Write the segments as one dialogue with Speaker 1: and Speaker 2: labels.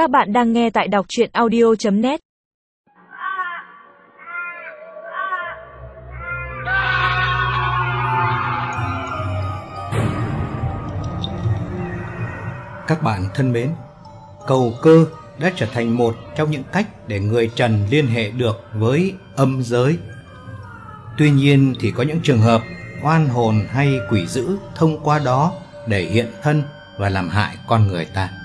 Speaker 1: Các bạn đang nghe tại đọc chuyện audio.net
Speaker 2: Các bạn thân mến, cầu cơ đã trở thành một trong những cách để người trần liên hệ được với âm giới. Tuy nhiên thì có những trường hợp oan hồn hay quỷ dữ thông qua đó để hiện thân và làm hại con người ta.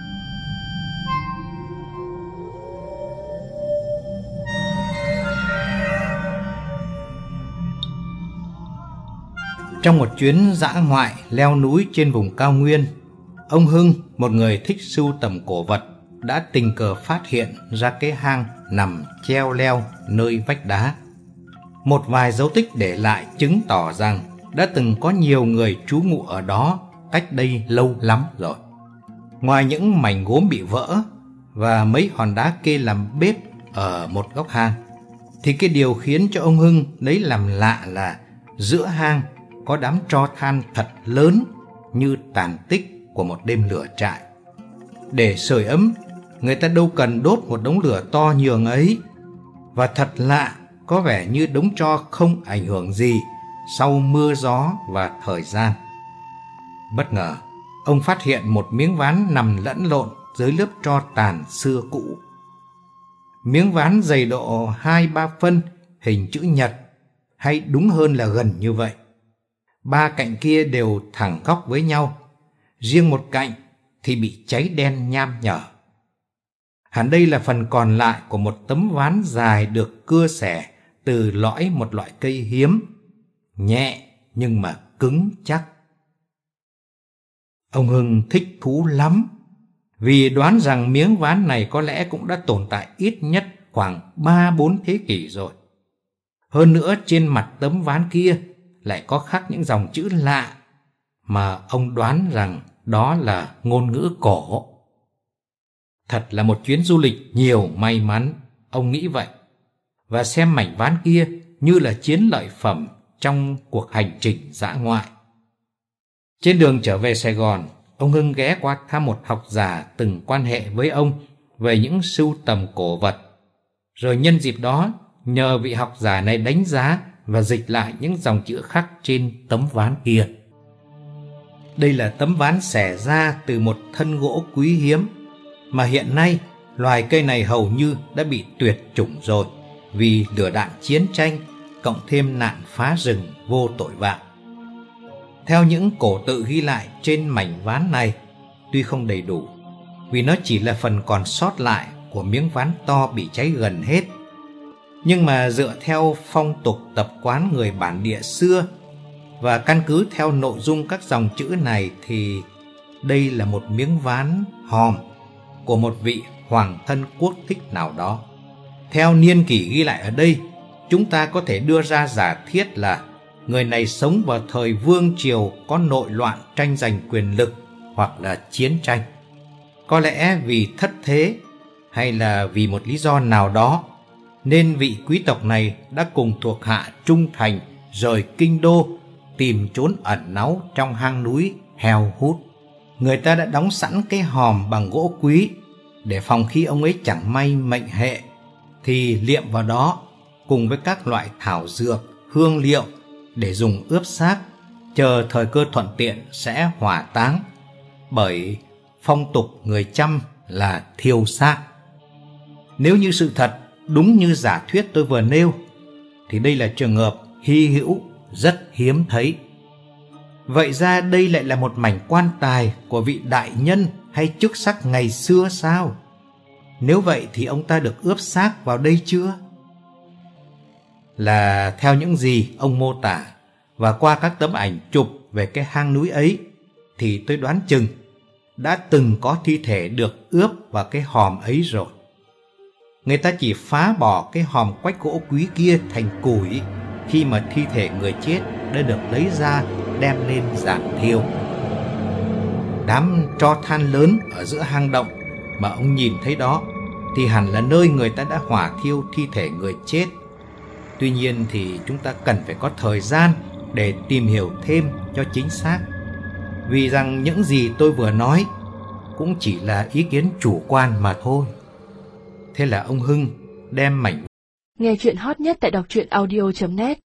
Speaker 2: Trong một chuyến dã ngoại leo núi trên vùng cao nguyên, ông Hưng, một người thích sưu tầm cổ vật, đã tình cờ phát hiện ra cái hang nằm treo leo nơi vách đá. Một vài dấu tích để lại chứng tỏ rằng đã từng có nhiều người trú ngụ ở đó cách đây lâu lắm rồi. Ngoài những mảnh gốm bị vỡ và mấy hòn đá kê làm bếp ở một góc hang, thì cái điều khiến cho ông Hưng lấy làm lạ là giữa hang có đám tro than thật lớn như tàn tích của một đêm lửa trại. Để sưởi ấm, người ta đâu cần đốt một đống lửa to nhường ấy. Và thật lạ, có vẻ như đống tro không ảnh hưởng gì sau mưa gió và thời gian. Bất ngờ, ông phát hiện một miếng ván nằm lẫn lộn dưới lớp tro tàn xưa cũ. Miếng ván dày độ 2-3 phân, hình chữ nhật, hay đúng hơn là gần như vậy. Ba cạnh kia đều thẳng góc với nhau, riêng một cạnh thì bị cháy đen nham nhở. Hẳn đây là phần còn lại của một tấm ván dài được cưa xẻ từ lõi một loại cây hiếm, nhẹ nhưng mà cứng chắc. Ông Hưng thích thú lắm, vì đoán rằng miếng ván này có lẽ cũng đã tồn tại ít nhất khoảng 3-4 thế kỷ rồi. Hơn nữa trên mặt tấm ván kia lại có khắc những dòng chữ lạ mà ông đoán rằng đó là ngôn ngữ cổ. Thật là một chuyến du lịch nhiều may mắn, ông nghĩ vậy. Và xem mảnh ván kia như là chiến lợi phẩm trong cuộc hành trình dã ngoại. Trên đường trở về Sài Gòn, ông Hưng ghé qua thăm một học giả từng quan hệ với ông về những sưu tầm cổ vật. Rồi nhân dịp đó, nhờ vị học giả này đánh giá và dịch lại những dòng chữ khắc trên tấm ván kia. Đây là tấm ván xẻ ra từ một thân gỗ quý hiếm mà hiện nay loài cây này hầu như đã bị tuyệt chủng rồi vì lửa đạn chiến tranh cộng thêm nạn phá rừng vô tội vạ. Theo những cổ tự ghi lại trên mảnh ván này, tuy không đầy đủ, vì nó chỉ là phần còn sót lại của miếng ván to bị cháy gần hết. Nhưng mà dựa theo phong tục tập quán người bản địa xưa và căn cứ theo nội dung các dòng chữ này thì đây là một miếng ván hòm của một vị hoàng thân quốc thích nào đó. Theo niên kỷ ghi lại ở đây, chúng ta có thể đưa ra giả thiết là người này sống vào thời vương triều có nội loạn tranh giành quyền lực hoặc là chiến tranh. Có lẽ vì thất thế hay là vì một lý do nào đó nên vị quý tộc này đã cùng thuộc hạ trung thành rời kinh đô tìm trốn ẩn náu trong hang núi heo hút. Người ta đã đóng sẵn cái hòm bằng gỗ quý để phòng khi ông ấy chẳng may mệnh hệ thì liệm vào đó cùng với các loại thảo dược, hương liệu để dùng ướp xác, chờ thời cơ thuận tiện sẽ hỏa táng. Bởi phong tục người chăm là thiêu xác. Nếu như sự thật đúng như giả thuyết tôi vừa nêu, thì đây là trường hợp hy hữu rất hiếm thấy. Vậy ra đây lại là một mảnh quan tài của vị đại nhân hay chức sắc ngày xưa sao? Nếu vậy thì ông ta được ướp xác vào đây chưa? Là theo những gì ông mô tả và qua các tấm ảnh chụp về cái hang núi ấy thì tôi đoán chừng đã từng có thi thể được ướp vào cái hòm ấy rồi. Người ta chỉ phá bỏ cái hòm quách gỗ quý kia thành củi khi mà thi thể người chết đã được lấy ra, đem lên giảm thiêu. Đám tro than lớn ở giữa hang động, mà ông nhìn thấy đó, thì hẳn là nơi người ta đã hỏa thiêu thi thể người chết. Tuy nhiên thì chúng ta cần phải có thời gian để tìm hiểu thêm cho chính xác. Vì rằng những gì tôi vừa nói cũng chỉ là ý kiến chủ quan mà thôi. Thế là ông Hưng đem mảnh
Speaker 3: Nghe chuyện hot nhất tại đọc truyện audio.net